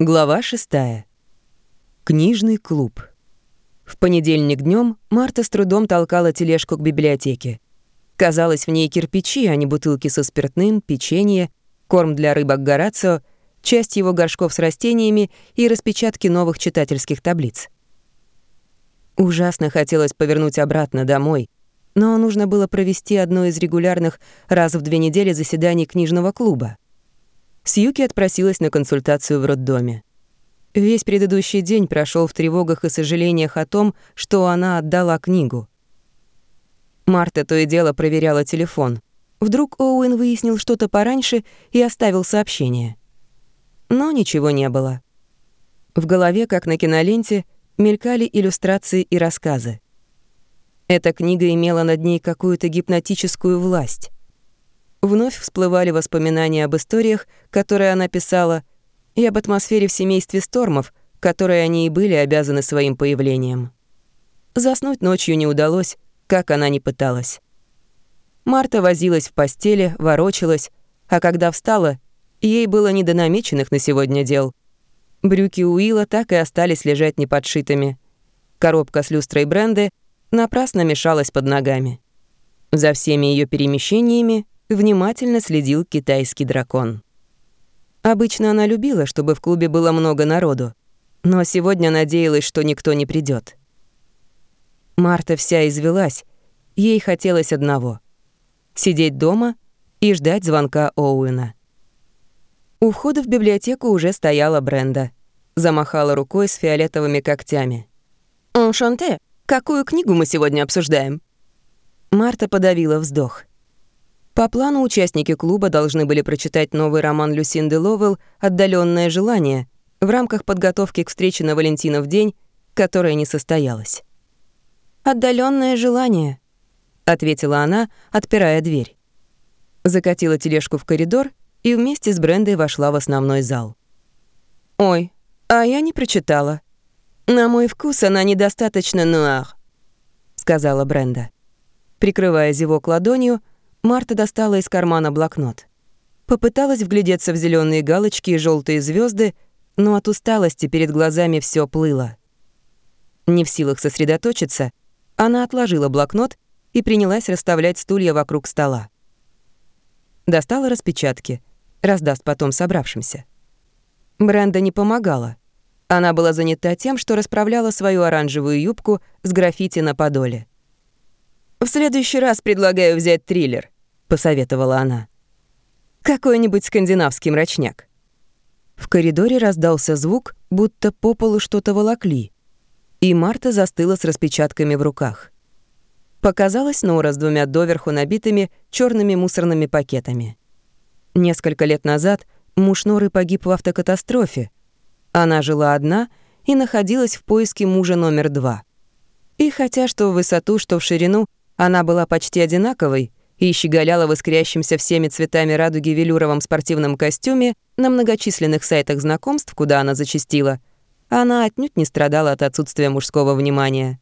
Глава 6. Книжный клуб. В понедельник днем Марта с трудом толкала тележку к библиотеке. Казалось, в ней кирпичи, а не бутылки со спиртным, печенье, корм для рыбок Горацио, часть его горшков с растениями и распечатки новых читательских таблиц. Ужасно хотелось повернуть обратно домой, но нужно было провести одно из регулярных раз в две недели заседаний книжного клуба. Сьюки отпросилась на консультацию в роддоме. Весь предыдущий день прошел в тревогах и сожалениях о том, что она отдала книгу. Марта то и дело проверяла телефон. Вдруг Оуэн выяснил что-то пораньше и оставил сообщение. Но ничего не было. В голове, как на киноленте, мелькали иллюстрации и рассказы. Эта книга имела над ней какую-то гипнотическую власть. Вновь всплывали воспоминания об историях, которые она писала, и об атмосфере в семействе Стормов, которой они и были обязаны своим появлением. Заснуть ночью не удалось, как она ни пыталась. Марта возилась в постели, ворочалась, а когда встала, ей было не до намеченных на сегодня дел. Брюки Уилла так и остались лежать неподшитыми. Коробка с люстрой бренды напрасно мешалась под ногами. За всеми ее перемещениями внимательно следил китайский дракон. Обычно она любила, чтобы в клубе было много народу, но сегодня надеялась, что никто не придет. Марта вся извелась, ей хотелось одного — сидеть дома и ждать звонка Оуэна. У входа в библиотеку уже стояла Бренда. Замахала рукой с фиолетовыми когтями. «Эншанте, какую книгу мы сегодня обсуждаем?» Марта подавила вздох. По плану участники клуба должны были прочитать новый роман Люсинды Ловелл «Отдаленное желание» в рамках подготовки к встрече на Валентинов день, которая не состоялась. «Отдаленное желание», — ответила она, отпирая дверь. Закатила тележку в коридор и вместе с Брендой вошла в основной зал. «Ой, а я не прочитала. На мой вкус она недостаточно нуар», — сказала Бренда. Прикрывая зевок ладонью, Марта достала из кармана блокнот. Попыталась вглядеться в зеленые галочки и желтые звезды, но от усталости перед глазами все плыло. Не в силах сосредоточиться, она отложила блокнот и принялась расставлять стулья вокруг стола. Достала распечатки, раздаст потом собравшимся. Бренда не помогала. Она была занята тем, что расправляла свою оранжевую юбку с граффити на подоле. «В следующий раз предлагаю взять триллер», — посоветовала она. «Какой-нибудь скандинавский мрачняк». В коридоре раздался звук, будто по полу что-то волокли, и Марта застыла с распечатками в руках. Показалась Нора с двумя доверху набитыми черными мусорными пакетами. Несколько лет назад муж Норы погиб в автокатастрофе. Она жила одна и находилась в поиске мужа номер два. И хотя что в высоту, что в ширину она была почти одинаковой и щеголяла в искрящемся всеми цветами радуги велюровом спортивном костюме на многочисленных сайтах знакомств, куда она зачастила, она отнюдь не страдала от отсутствия мужского внимания.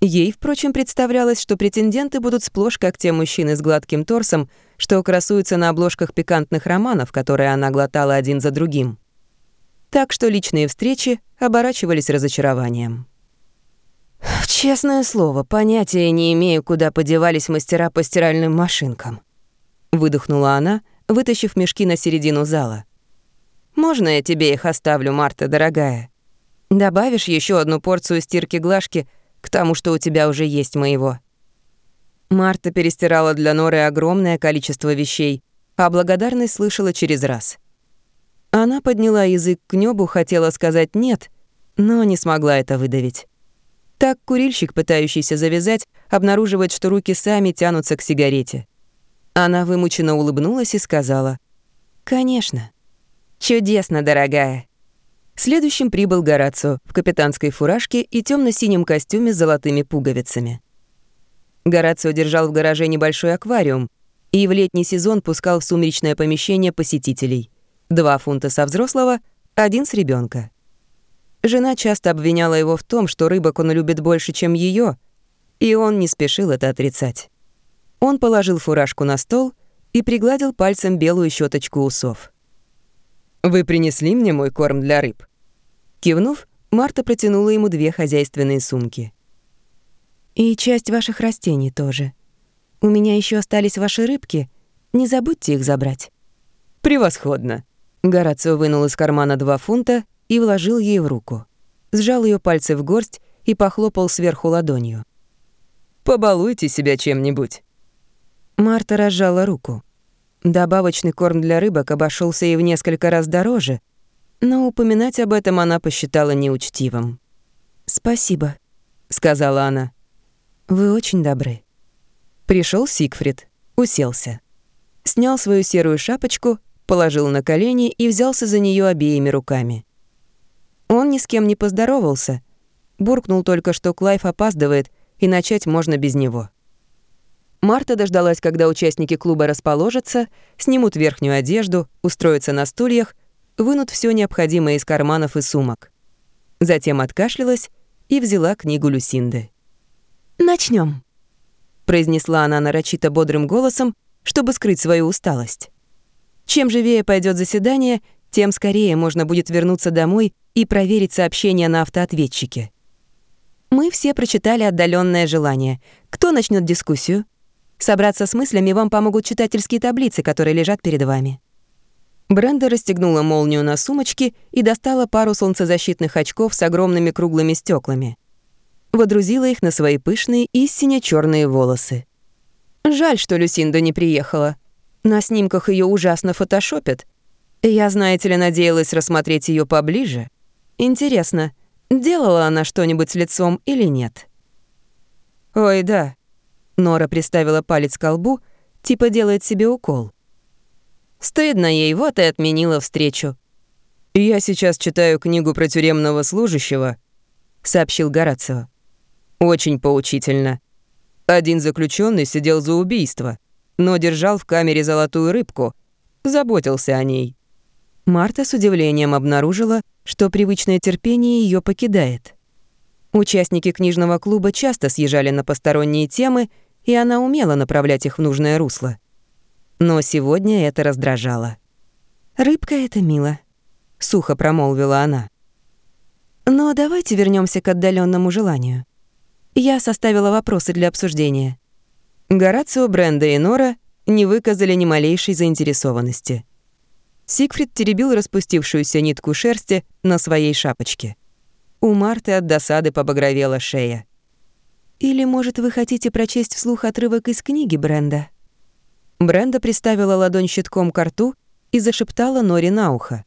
Ей, впрочем, представлялось, что претенденты будут сплошь как те мужчины с гладким торсом, что красуются на обложках пикантных романов, которые она глотала один за другим. Так что личные встречи оборачивались разочарованием. Честное слово, понятия не имею, куда подевались мастера по стиральным машинкам. Выдохнула она, вытащив мешки на середину зала. Можно я тебе их оставлю, Марта, дорогая? Добавишь еще одну порцию стирки-глажки к тому, что у тебя уже есть моего. Марта перестирала для Норы огромное количество вещей, а благодарность слышала через раз. Она подняла язык к небу, хотела сказать «нет», но не смогла это выдавить. Так курильщик, пытающийся завязать, обнаруживает, что руки сами тянутся к сигарете. Она вымученно улыбнулась и сказала, «Конечно. Чудесно, дорогая». Следующим прибыл Горацио в капитанской фуражке и темно синем костюме с золотыми пуговицами. Горацио держал в гараже небольшой аквариум и в летний сезон пускал в сумеречное помещение посетителей. Два фунта со взрослого, один с ребенка. Жена часто обвиняла его в том, что рыбок он любит больше, чем ее, и он не спешил это отрицать. Он положил фуражку на стол и пригладил пальцем белую щеточку усов. «Вы принесли мне мой корм для рыб?» Кивнув, Марта протянула ему две хозяйственные сумки. «И часть ваших растений тоже. У меня еще остались ваши рыбки. Не забудьте их забрать». «Превосходно!» Горацио вынул из кармана два фунта и вложил ей в руку. Сжал ее пальцы в горсть и похлопал сверху ладонью. «Побалуйте себя чем-нибудь». Марта разжала руку. Добавочный корм для рыбок обошелся ей в несколько раз дороже, но упоминать об этом она посчитала неучтивым. «Спасибо», — сказала она. «Вы очень добры». Пришел Сигфрид, уселся. Снял свою серую шапочку, положил на колени и взялся за нее обеими руками. Он ни с кем не поздоровался, буркнул только, что Клайв опаздывает, и начать можно без него. Марта дождалась, когда участники клуба расположатся, снимут верхнюю одежду, устроятся на стульях, вынут все необходимое из карманов и сумок. Затем откашлялась и взяла книгу Люсинды. Начнем, произнесла она нарочито бодрым голосом, чтобы скрыть свою усталость. Чем живее пойдет заседание, тем скорее можно будет вернуться домой и проверить сообщения на автоответчике. Мы все прочитали отдаленное желание. Кто начнет дискуссию? Собраться с мыслями вам помогут читательские таблицы, которые лежат перед вами. Бренда расстегнула молнию на сумочке и достала пару солнцезащитных очков с огромными круглыми стеклами. Водрузила их на свои пышные и сине черные волосы. Жаль, что Люсинда не приехала. На снимках ее ужасно фотошопят. Я, знаете ли, надеялась рассмотреть ее поближе. Интересно, делала она что-нибудь лицом или нет? Ой, да, Нора приставила палец к колбу, типа делает себе укол. Стыдно ей, вот и отменила встречу. «Я сейчас читаю книгу про тюремного служащего», — сообщил Горацио. «Очень поучительно. Один заключенный сидел за убийство, но держал в камере золотую рыбку, заботился о ней». Марта с удивлением обнаружила, что привычное терпение ее покидает. Участники книжного клуба часто съезжали на посторонние темы — и она умела направлять их в нужное русло. Но сегодня это раздражало. «Рыбка — это мило», — сухо промолвила она. «Но давайте вернемся к отдаленному желанию. Я составила вопросы для обсуждения». Горацио, Бренда и Нора не выказали ни малейшей заинтересованности. Сигфрид теребил распустившуюся нитку шерсти на своей шапочке. У Марты от досады побагровела шея. Или, может, вы хотите прочесть вслух отрывок из книги Бренда?» Бренда приставила ладонь щитком к рту и зашептала Норе на ухо.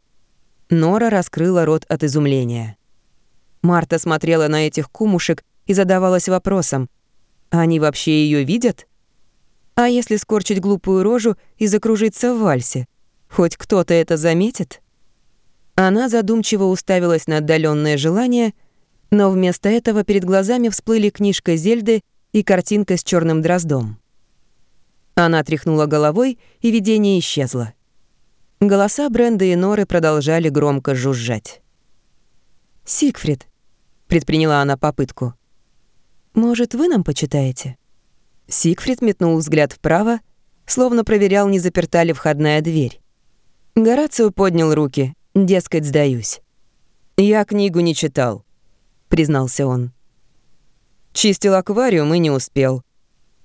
Нора раскрыла рот от изумления. Марта смотрела на этих кумушек и задавалась вопросом, они вообще ее видят? А если скорчить глупую рожу и закружиться в вальсе? Хоть кто-то это заметит? Она задумчиво уставилась на отдаленное желание — но вместо этого перед глазами всплыли книжка Зельды и картинка с черным дроздом. Она тряхнула головой, и видение исчезло. Голоса Бренда и Норы продолжали громко жужжать. «Сигфрид», — предприняла она попытку, — «может, вы нам почитаете?» Сигфрид метнул взгляд вправо, словно проверял, не заперта ли входная дверь. Горацио поднял руки, дескать, сдаюсь. «Я книгу не читал. — признался он. Чистил аквариум и не успел.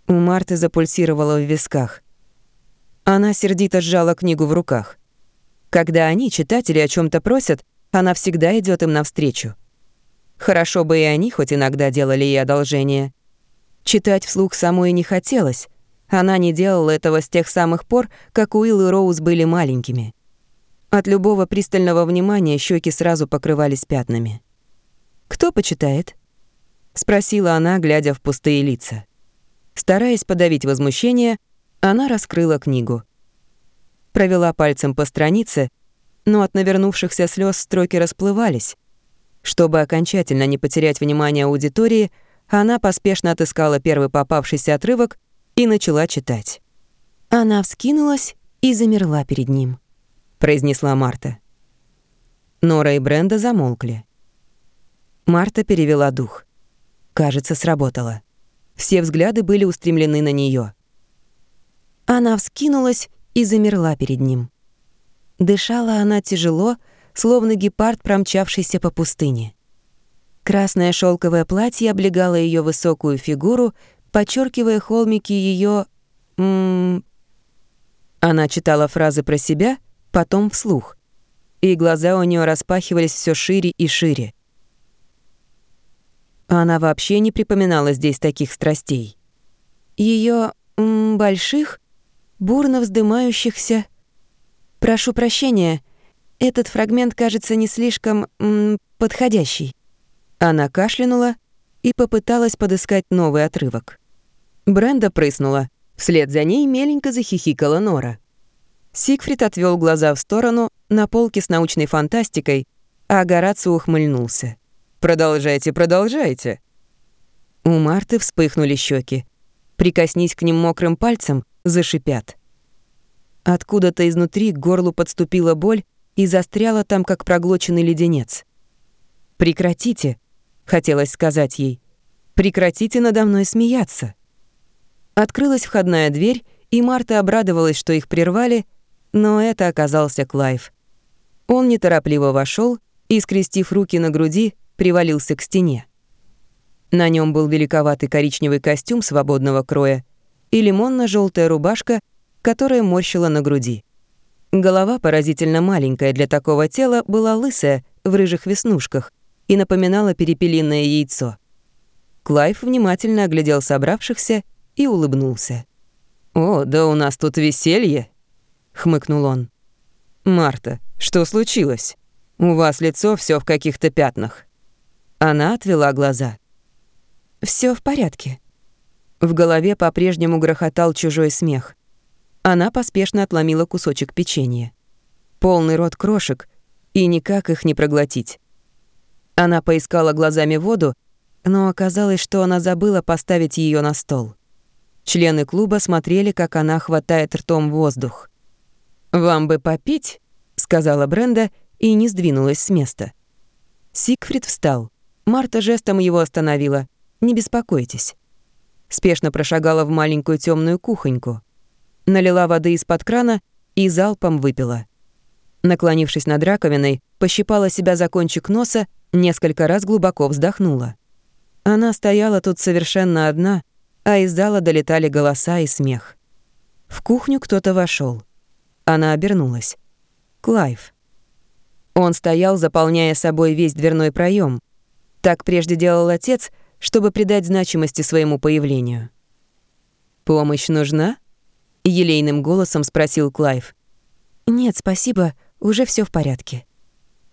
У Марты запульсировало в висках. Она сердито сжала книгу в руках. Когда они, читатели, о чем то просят, она всегда идет им навстречу. Хорошо бы и они хоть иногда делали ей одолжение. Читать вслух самой не хотелось. Она не делала этого с тех самых пор, как Уилл и Роуз были маленькими. От любого пристального внимания щеки сразу покрывались пятнами. «Кто почитает?» — спросила она, глядя в пустые лица. Стараясь подавить возмущение, она раскрыла книгу. Провела пальцем по странице, но от навернувшихся слез строки расплывались. Чтобы окончательно не потерять внимание аудитории, она поспешно отыскала первый попавшийся отрывок и начала читать. Она вскинулась и замерла перед ним, произнесла Марта. Нора и Бренда замолкли. Марта перевела дух. Кажется, сработало. Все взгляды были устремлены на нее. Она вскинулась и замерла перед ним. Дышала она тяжело, словно гепард, промчавшийся по пустыне. Красное шелковое платье облегало ее высокую фигуру, подчеркивая холмики ее... Она читала фразы про себя, потом вслух. И глаза у нее распахивались все шире и шире. Она вообще не припоминала здесь таких страстей. Ее больших, бурно вздымающихся... Прошу прощения, этот фрагмент кажется не слишком м, подходящий. Она кашлянула и попыталась подыскать новый отрывок. Бренда прыснула. Вслед за ней меленько захихикала Нора. Сигфрид отвел глаза в сторону на полке с научной фантастикой, а Горацио ухмыльнулся. «Продолжайте, продолжайте!» У Марты вспыхнули щеки. Прикоснись к ним мокрым пальцем, зашипят. Откуда-то изнутри к горлу подступила боль и застряла там, как проглоченный леденец. «Прекратите!» — хотелось сказать ей. «Прекратите надо мной смеяться!» Открылась входная дверь, и Марта обрадовалась, что их прервали, но это оказался Клайв. Он неторопливо вошел и, скрестив руки на груди, привалился к стене. На нем был великоватый коричневый костюм свободного кроя и лимонно желтая рубашка, которая морщила на груди. Голова, поразительно маленькая для такого тела, была лысая, в рыжих веснушках, и напоминала перепелиное яйцо. Клайв внимательно оглядел собравшихся и улыбнулся. «О, да у нас тут веселье!» — хмыкнул он. «Марта, что случилось? У вас лицо все в каких-то пятнах». Она отвела глаза. Все в порядке». В голове по-прежнему грохотал чужой смех. Она поспешно отломила кусочек печенья. Полный рот крошек, и никак их не проглотить. Она поискала глазами воду, но оказалось, что она забыла поставить ее на стол. Члены клуба смотрели, как она хватает ртом воздух. «Вам бы попить?» — сказала Бренда и не сдвинулась с места. Сигфрид встал. Марта жестом его остановила. «Не беспокойтесь». Спешно прошагала в маленькую темную кухоньку. Налила воды из-под крана и залпом выпила. Наклонившись над раковиной, пощипала себя за кончик носа, несколько раз глубоко вздохнула. Она стояла тут совершенно одна, а из зала долетали голоса и смех. В кухню кто-то вошел. Она обернулась. Клайв. Он стоял, заполняя собой весь дверной проем. Так прежде делал отец, чтобы придать значимости своему появлению. «Помощь нужна?» — елейным голосом спросил Клайв. «Нет, спасибо, уже все в порядке».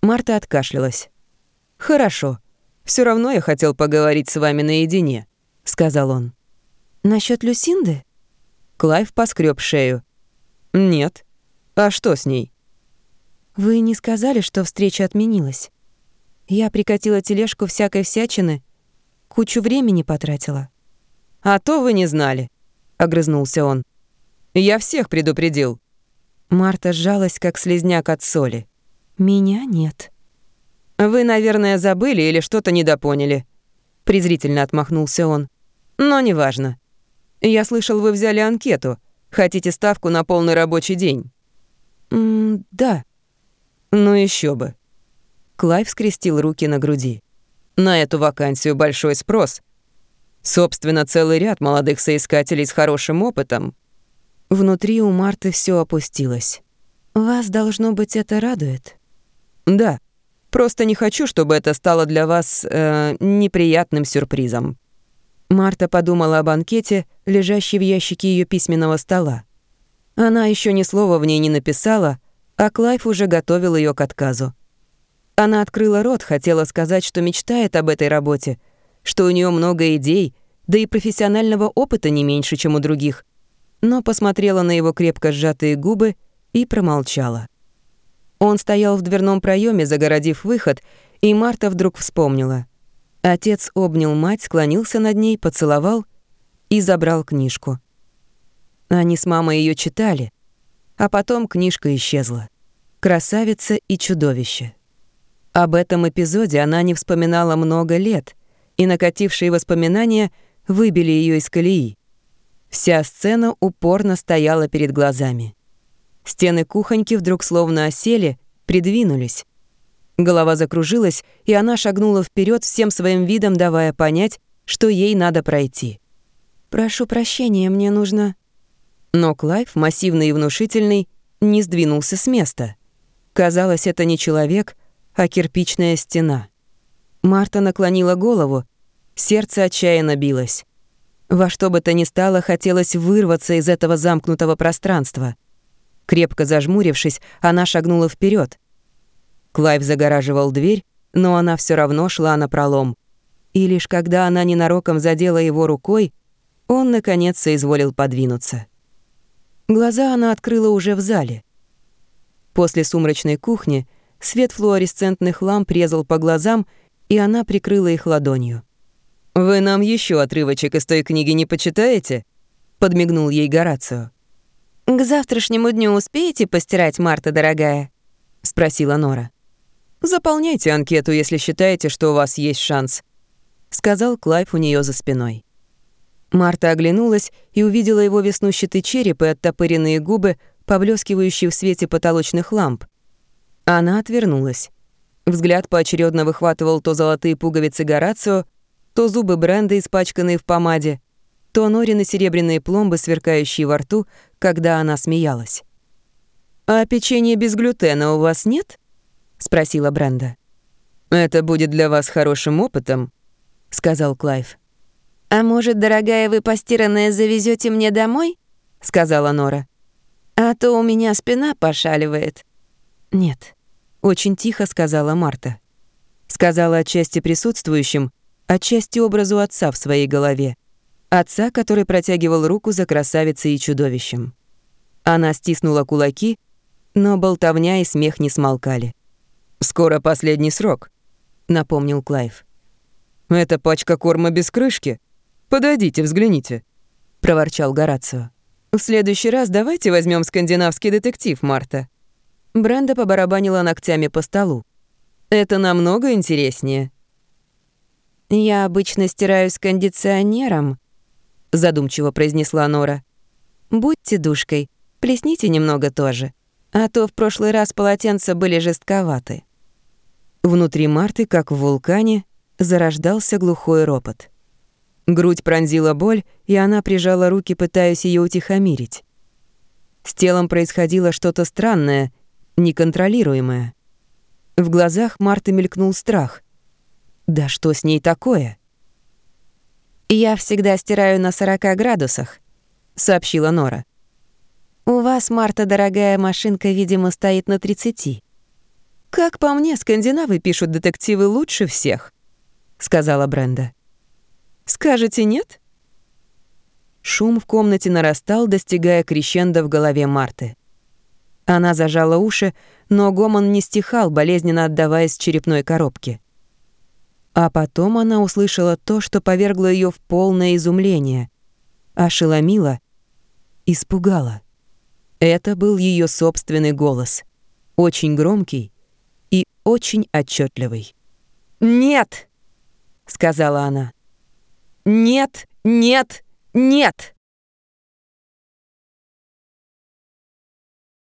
Марта откашлялась. «Хорошо. Все равно я хотел поговорить с вами наедине», — сказал он. Насчет Люсинды?» Клайв поскреб шею. «Нет. А что с ней?» «Вы не сказали, что встреча отменилась. Я прикатила тележку всякой всячины, кучу времени потратила». «А то вы не знали», — огрызнулся он. «Я всех предупредил». Марта сжалась, как слезняк от соли. «Меня нет». «Вы, наверное, забыли или что-то недопоняли», — презрительно отмахнулся он. «Но неважно. Я слышал, вы взяли анкету. Хотите ставку на полный рабочий день?» «М да». «Ну еще бы». Клайв скрестил руки на груди. «На эту вакансию большой спрос. Собственно, целый ряд молодых соискателей с хорошим опытом». Внутри у Марты все опустилось. «Вас, должно быть, это радует?» «Да. Просто не хочу, чтобы это стало для вас э, неприятным сюрпризом». Марта подумала об анкете, лежащей в ящике ее письменного стола. Она еще ни слова в ней не написала, а Клайв уже готовил ее к отказу. Она открыла рот, хотела сказать, что мечтает об этой работе, что у нее много идей, да и профессионального опыта не меньше, чем у других, но посмотрела на его крепко сжатые губы и промолчала. Он стоял в дверном проеме, загородив выход, и Марта вдруг вспомнила. Отец обнял мать, склонился над ней, поцеловал и забрал книжку. Они с мамой ее читали, а потом книжка исчезла. «Красавица и чудовище». Об этом эпизоде она не вспоминала много лет, и накатившие воспоминания выбили ее из колеи. Вся сцена упорно стояла перед глазами. Стены кухоньки вдруг словно осели, придвинулись. Голова закружилась, и она шагнула вперед всем своим видом, давая понять, что ей надо пройти. «Прошу прощения, мне нужно...» Но Клайв, массивный и внушительный, не сдвинулся с места. Казалось, это не человек, а кирпичная стена. Марта наклонила голову, сердце отчаянно билось. Во что бы то ни стало, хотелось вырваться из этого замкнутого пространства. Крепко зажмурившись, она шагнула вперед. Клайв загораживал дверь, но она все равно шла на пролом. И лишь когда она ненароком задела его рукой, он, наконец, соизволил подвинуться. Глаза она открыла уже в зале. После сумрачной кухни свет флуоресцентных ламп резал по глазам, и она прикрыла их ладонью. «Вы нам еще отрывочек из той книги не почитаете?» — подмигнул ей Горацио. «К завтрашнему дню успеете постирать, Марта, дорогая?» — спросила Нора. «Заполняйте анкету, если считаете, что у вас есть шанс», — сказал Клайв у нее за спиной. Марта оглянулась и увидела его веснушчатый череп и оттопыренные губы, поблескивающие в свете потолочных ламп. Она отвернулась. Взгляд поочередно выхватывал то золотые пуговицы Горацио, то зубы Бренда, испачканные в помаде, то Норины серебряные пломбы, сверкающие во рту, когда она смеялась. «А печенье без глютена у вас нет?» — спросила Бренда. «Это будет для вас хорошим опытом», — сказал Клайв. «А может, дорогая, вы постиранное завезете мне домой?» — сказала Нора. «А то у меня спина пошаливает». «Нет», — очень тихо сказала Марта. Сказала отчасти присутствующим, отчасти образу отца в своей голове. Отца, который протягивал руку за красавицей и чудовищем. Она стиснула кулаки, но болтовня и смех не смолкали. «Скоро последний срок», — напомнил Клайв. «Это пачка корма без крышки», «Подойдите, взгляните», — проворчал Горацио. «В следующий раз давайте возьмем скандинавский детектив, Марта». Бренда побарабанила ногтями по столу. «Это намного интереснее». «Я обычно стираю с кондиционером», — задумчиво произнесла Нора. «Будьте душкой, плесните немного тоже, а то в прошлый раз полотенца были жестковаты». Внутри Марты, как в вулкане, зарождался глухой ропот. Грудь пронзила боль, и она прижала руки, пытаясь ее утихомирить. С телом происходило что-то странное, неконтролируемое. В глазах Марты мелькнул страх. Да что с ней такое? «Я всегда стираю на 40 градусах», — сообщила Нора. «У вас, Марта, дорогая машинка, видимо, стоит на 30. «Как по мне, скандинавы пишут детективы лучше всех», — сказала Бренда. Скажете нет?» Шум в комнате нарастал, достигая крещенда в голове Марты. Она зажала уши, но гомон не стихал, болезненно отдаваясь черепной коробке. А потом она услышала то, что повергло ее в полное изумление, ошеломило, испугало. Это был ее собственный голос, очень громкий и очень отчетливый. «Нет!» — сказала она. Нет, нет, нет!